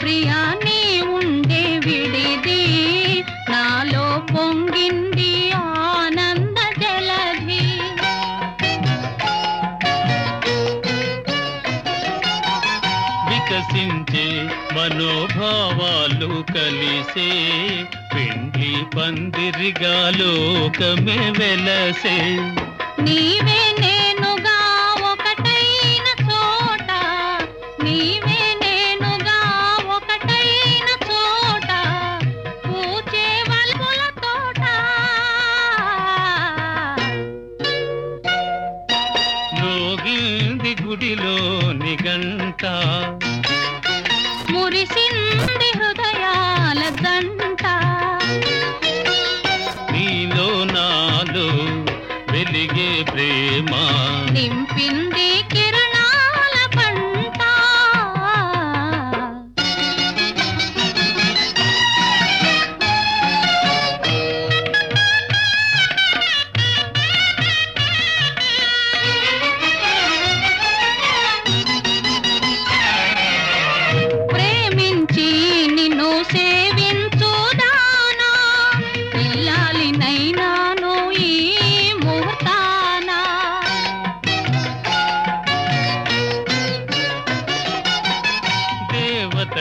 ప్రియా నీ ఉండే విడిది నాలో పొంగింది ఆనంద జలధి. వికసించే మనోభావాలు కలిసే పెండ్లి పందిరిగా లోకమే వెలసే. నీవే నేనుగా లోగింది గుడిలో నిగంట మురిసింది హృదయాల దంట. నీలో నాలో వెలిగే ప్రేమ. నింపింది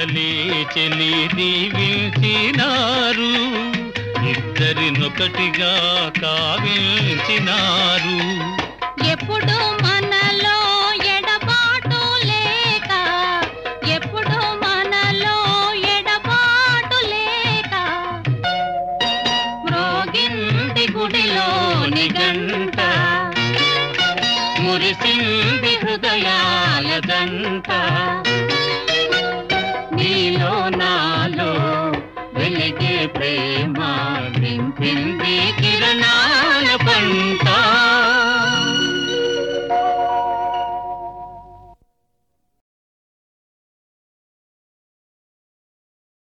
దేవతలే చెలి దీవించినారు ఇద్దరినొకటిగా కావించినారు. ఎప్పుడు మనలో ఎడబాటు లేక ఎప్పుడు మనలో ఎడబాటు లేక మ్రోగింది గుడిలో గంట మురిసింది హృదయాల దంట పంపింది కిరణాల పంట.